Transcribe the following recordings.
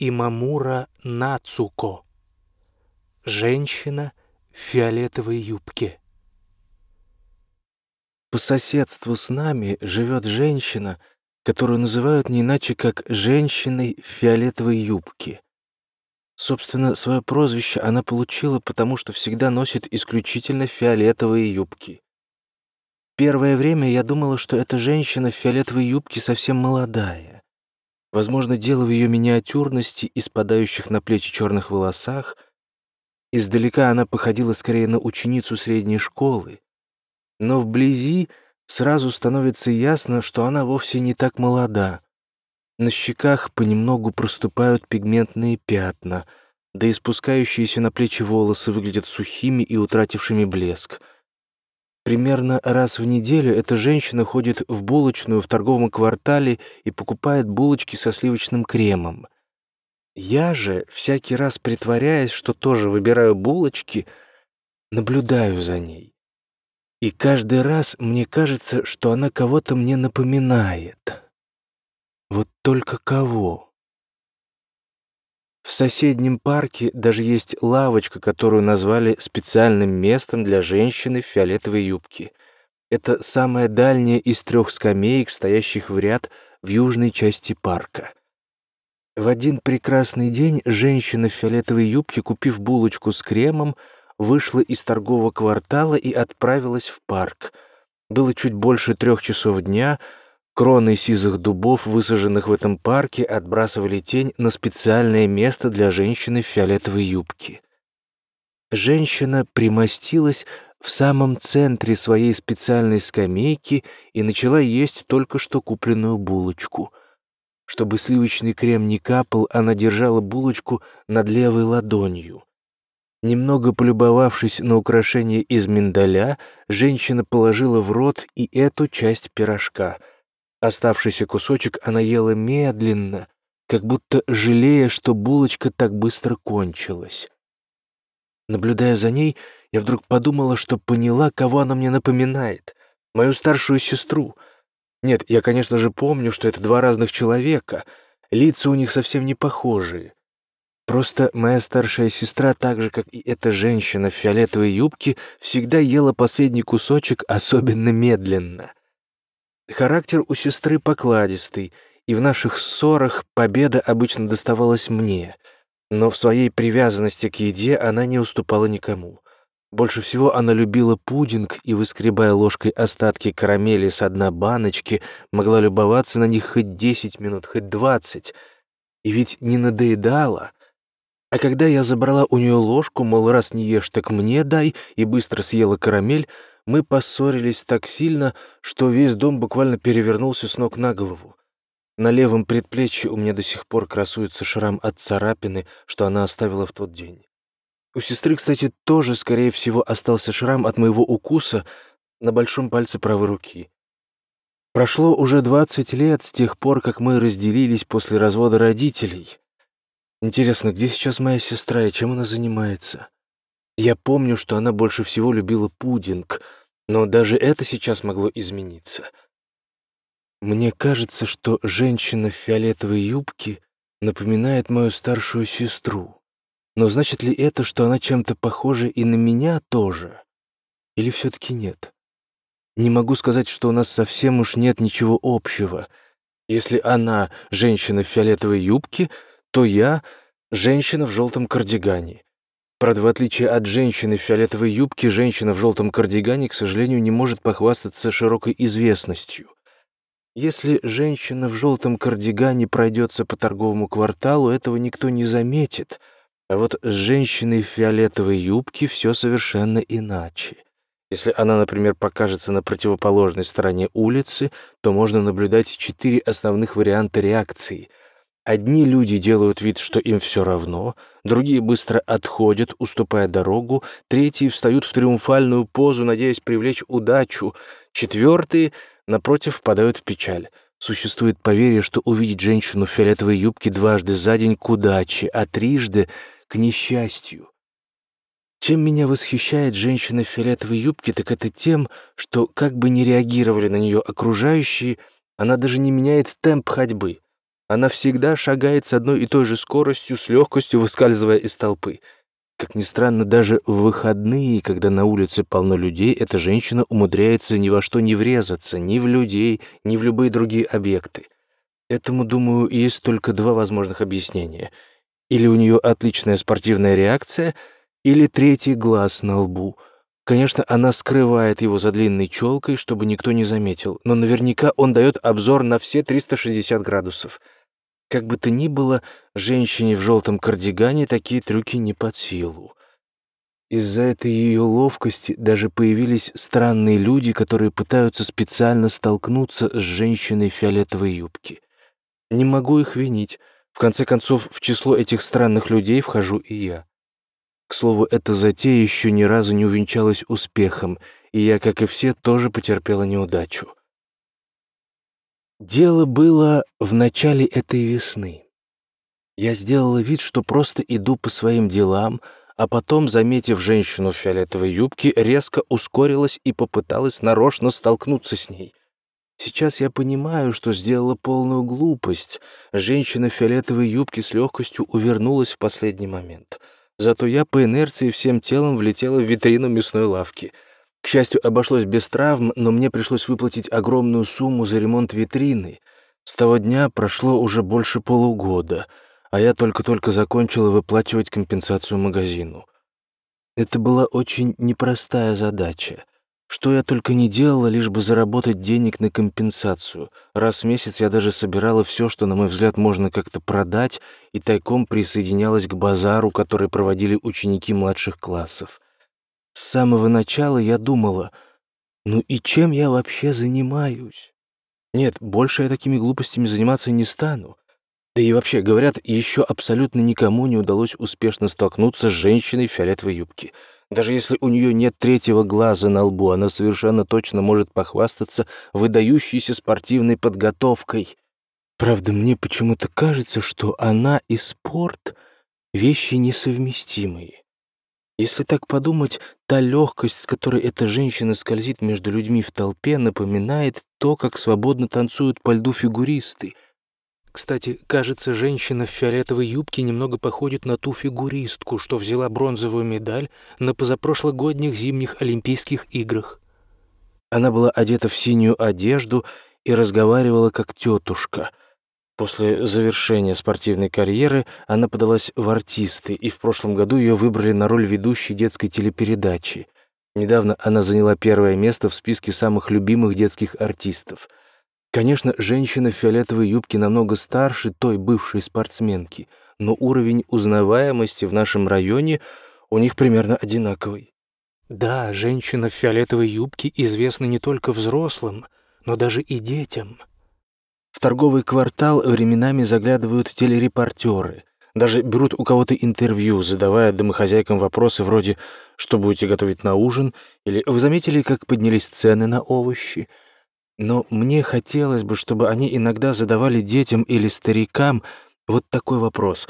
Имамура Нацуко. Женщина в фиолетовой юбке. По соседству с нами живет женщина, которую называют не иначе как «женщиной в фиолетовой юбке». Собственно, свое прозвище она получила, потому что всегда носит исключительно фиолетовые юбки. Первое время я думала, что эта женщина в фиолетовой юбке совсем молодая. Возможно, дело в ее миниатюрности и спадающих на плечи черных волосах. Издалека она походила скорее на ученицу средней школы. Но вблизи сразу становится ясно, что она вовсе не так молода. На щеках понемногу проступают пигментные пятна, да и спускающиеся на плечи волосы выглядят сухими и утратившими блеск. Примерно раз в неделю эта женщина ходит в булочную в торговом квартале и покупает булочки со сливочным кремом. Я же, всякий раз притворяясь, что тоже выбираю булочки, наблюдаю за ней. И каждый раз мне кажется, что она кого-то мне напоминает. Вот только кого? В соседнем парке даже есть лавочка, которую назвали специальным местом для женщины в фиолетовой юбке. Это самая дальняя из трех скамеек, стоящих в ряд в южной части парка. В один прекрасный день женщина в фиолетовой юбке, купив булочку с кремом, вышла из торгового квартала и отправилась в парк. Было чуть больше трех часов дня — Кроны сизых дубов, высаженных в этом парке, отбрасывали тень на специальное место для женщины в фиолетовой юбке. Женщина примостилась в самом центре своей специальной скамейки и начала есть только что купленную булочку. Чтобы сливочный крем не капал, она держала булочку над левой ладонью. Немного полюбовавшись на украшение из миндаля, женщина положила в рот и эту часть пирожка — Оставшийся кусочек она ела медленно, как будто жалея, что булочка так быстро кончилась. Наблюдая за ней, я вдруг подумала, что поняла, кого она мне напоминает. Мою старшую сестру. Нет, я, конечно же, помню, что это два разных человека. Лица у них совсем не похожие. Просто моя старшая сестра, так же, как и эта женщина в фиолетовой юбке, всегда ела последний кусочек особенно медленно. Характер у сестры покладистый, и в наших ссорах победа обычно доставалась мне, но в своей привязанности к еде она не уступала никому. Больше всего она любила пудинг и, выскребая ложкой остатки карамели с дна баночки, могла любоваться на них хоть десять минут, хоть двадцать. И ведь не надоедала. А когда я забрала у нее ложку, мол, раз не ешь, так мне дай, и быстро съела карамель, мы поссорились так сильно, что весь дом буквально перевернулся с ног на голову. На левом предплечье у меня до сих пор красуется шрам от царапины, что она оставила в тот день. У сестры, кстати, тоже, скорее всего, остался шрам от моего укуса на большом пальце правой руки. Прошло уже двадцать лет с тех пор, как мы разделились после развода родителей. Интересно, где сейчас моя сестра и чем она занимается? Я помню, что она больше всего любила пудинг — но даже это сейчас могло измениться. Мне кажется, что женщина в фиолетовой юбке напоминает мою старшую сестру. Но значит ли это, что она чем-то похожа и на меня тоже? Или все-таки нет? Не могу сказать, что у нас совсем уж нет ничего общего. Если она — женщина в фиолетовой юбке, то я — женщина в желтом кардигане. Правда, в отличие от женщины в фиолетовой юбке, женщина в желтом кардигане, к сожалению, не может похвастаться широкой известностью. Если женщина в желтом кардигане пройдется по торговому кварталу, этого никто не заметит. А вот с женщиной в фиолетовой юбке все совершенно иначе. Если она, например, покажется на противоположной стороне улицы, то можно наблюдать четыре основных варианта реакции — Одни люди делают вид, что им все равно, другие быстро отходят, уступая дорогу, третьи встают в триумфальную позу, надеясь привлечь удачу, четвертые, напротив, впадают в печаль. Существует поверье, что увидеть женщину в фиолетовой юбке дважды за день к удаче, а трижды — к несчастью. Чем меня восхищает женщина в фиолетовой юбке, так это тем, что, как бы ни реагировали на нее окружающие, она даже не меняет темп ходьбы — Она всегда шагает с одной и той же скоростью, с легкостью выскальзывая из толпы. Как ни странно, даже в выходные, когда на улице полно людей, эта женщина умудряется ни во что не врезаться, ни в людей, ни в любые другие объекты. Этому, думаю, есть только два возможных объяснения. Или у нее отличная спортивная реакция, или третий глаз на лбу. Конечно, она скрывает его за длинной челкой, чтобы никто не заметил, но наверняка он дает обзор на все 360 градусов — как бы то ни было, женщине в желтом кардигане такие трюки не под силу. Из-за этой ее ловкости даже появились странные люди, которые пытаются специально столкнуться с женщиной в фиолетовой юбке. Не могу их винить. В конце концов, в число этих странных людей вхожу и я. К слову, эта затея еще ни разу не увенчалась успехом, и я, как и все, тоже потерпела неудачу. Дело было в начале этой весны. Я сделала вид, что просто иду по своим делам, а потом, заметив женщину в фиолетовой юбке, резко ускорилась и попыталась нарочно столкнуться с ней. Сейчас я понимаю, что сделала полную глупость. Женщина в фиолетовой юбке с легкостью увернулась в последний момент. Зато я по инерции всем телом влетела в витрину мясной лавки — к счастью, обошлось без травм, но мне пришлось выплатить огромную сумму за ремонт витрины. С того дня прошло уже больше полугода, а я только-только закончила выплачивать компенсацию магазину. Это была очень непростая задача. Что я только не делала, лишь бы заработать денег на компенсацию. Раз в месяц я даже собирала все, что, на мой взгляд, можно как-то продать, и тайком присоединялась к базару, который проводили ученики младших классов. С самого начала я думала, ну и чем я вообще занимаюсь? Нет, больше я такими глупостями заниматься не стану. Да и вообще, говорят, еще абсолютно никому не удалось успешно столкнуться с женщиной в фиолетовой юбке. Даже если у нее нет третьего глаза на лбу, она совершенно точно может похвастаться выдающейся спортивной подготовкой. Правда, мне почему-то кажется, что она и спорт — вещи несовместимые. Если так подумать, та легкость, с которой эта женщина скользит между людьми в толпе, напоминает то, как свободно танцуют по льду фигуристы. Кстати, кажется, женщина в фиолетовой юбке немного походит на ту фигуристку, что взяла бронзовую медаль на позапрошлогодних зимних Олимпийских играх. Она была одета в синюю одежду и разговаривала как тетушка — После завершения спортивной карьеры она подалась в артисты, и в прошлом году ее выбрали на роль ведущей детской телепередачи. Недавно она заняла первое место в списке самых любимых детских артистов. Конечно, женщина в фиолетовой юбке намного старше той бывшей спортсменки, но уровень узнаваемости в нашем районе у них примерно одинаковый. Да, женщина в фиолетовой юбке известна не только взрослым, но даже и детям. В торговый квартал временами заглядывают телерепортеры, даже берут у кого-то интервью, задавая домохозяйкам вопросы вроде «Что будете готовить на ужин?» или «Вы заметили, как поднялись цены на овощи?» Но мне хотелось бы, чтобы они иногда задавали детям или старикам вот такой вопрос.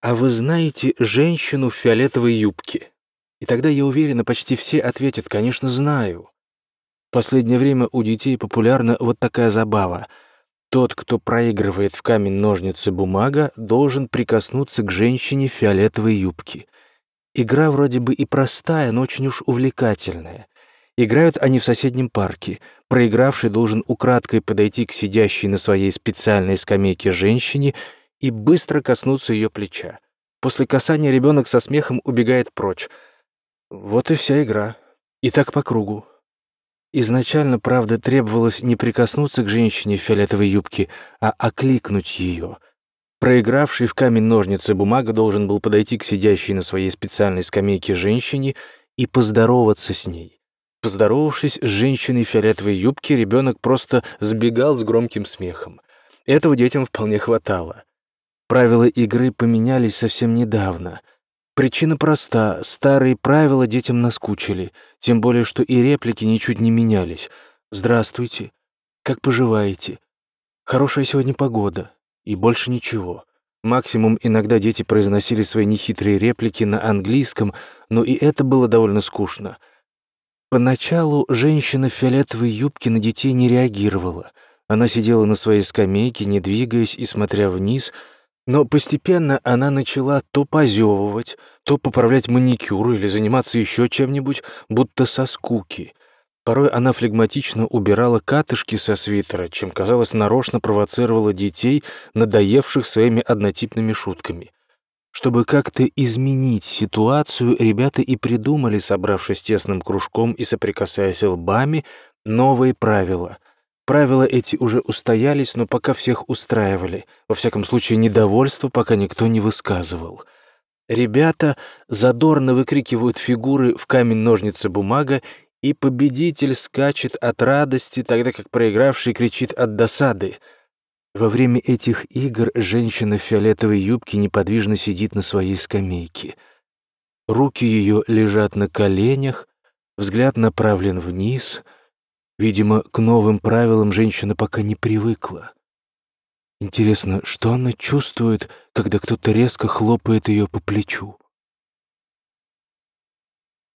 «А вы знаете женщину в фиолетовой юбке?» И тогда, я уверена, почти все ответят «Конечно, знаю». В последнее время у детей популярна вот такая забава — тот, кто проигрывает в камень-ножницы-бумага, должен прикоснуться к женщине фиолетовой юбке. Игра вроде бы и простая, но очень уж увлекательная. Играют они в соседнем парке. Проигравший должен украдкой подойти к сидящей на своей специальной скамейке женщине и быстро коснуться ее плеча. После касания ребенок со смехом убегает прочь. Вот и вся игра. И так по кругу. Изначально, правда, требовалось не прикоснуться к женщине в фиолетовой юбке, а окликнуть ее. Проигравший в камень-ножницы бумага должен был подойти к сидящей на своей специальной скамейке женщине и поздороваться с ней. Поздоровавшись с женщиной в фиолетовой юбке, ребенок просто сбегал с громким смехом. Этого детям вполне хватало. Правила игры поменялись совсем недавно — Причина проста. Старые правила детям наскучили. Тем более, что и реплики ничуть не менялись. «Здравствуйте. Как поживаете? Хорошая сегодня погода». И больше ничего. Максимум иногда дети произносили свои нехитрые реплики на английском, но и это было довольно скучно. Поначалу женщина в фиолетовой юбке на детей не реагировала. Она сидела на своей скамейке, не двигаясь и смотря вниз, но постепенно она начала то позевывать, то поправлять маникюр или заниматься еще чем-нибудь, будто со скуки. Порой она флегматично убирала катышки со свитера, чем, казалось, нарочно провоцировала детей, надоевших своими однотипными шутками. Чтобы как-то изменить ситуацию, ребята и придумали, собравшись тесным кружком и соприкасаясь лбами, новые правила. Правила эти уже устоялись, но пока всех устраивали. Во всяком случае, недовольство пока никто не высказывал. Ребята задорно выкрикивают фигуры в камень-ножницы-бумага и победитель скачет от радости, тогда как проигравший кричит от досады. Во время этих игр женщина в фиолетовой юбке неподвижно сидит на своей скамейке. Руки ее лежат на коленях, взгляд направлен вниз. Видимо, к новым правилам женщина пока не привыкла. Интересно, что она чувствует, когда кто-то резко хлопает ее по плечу?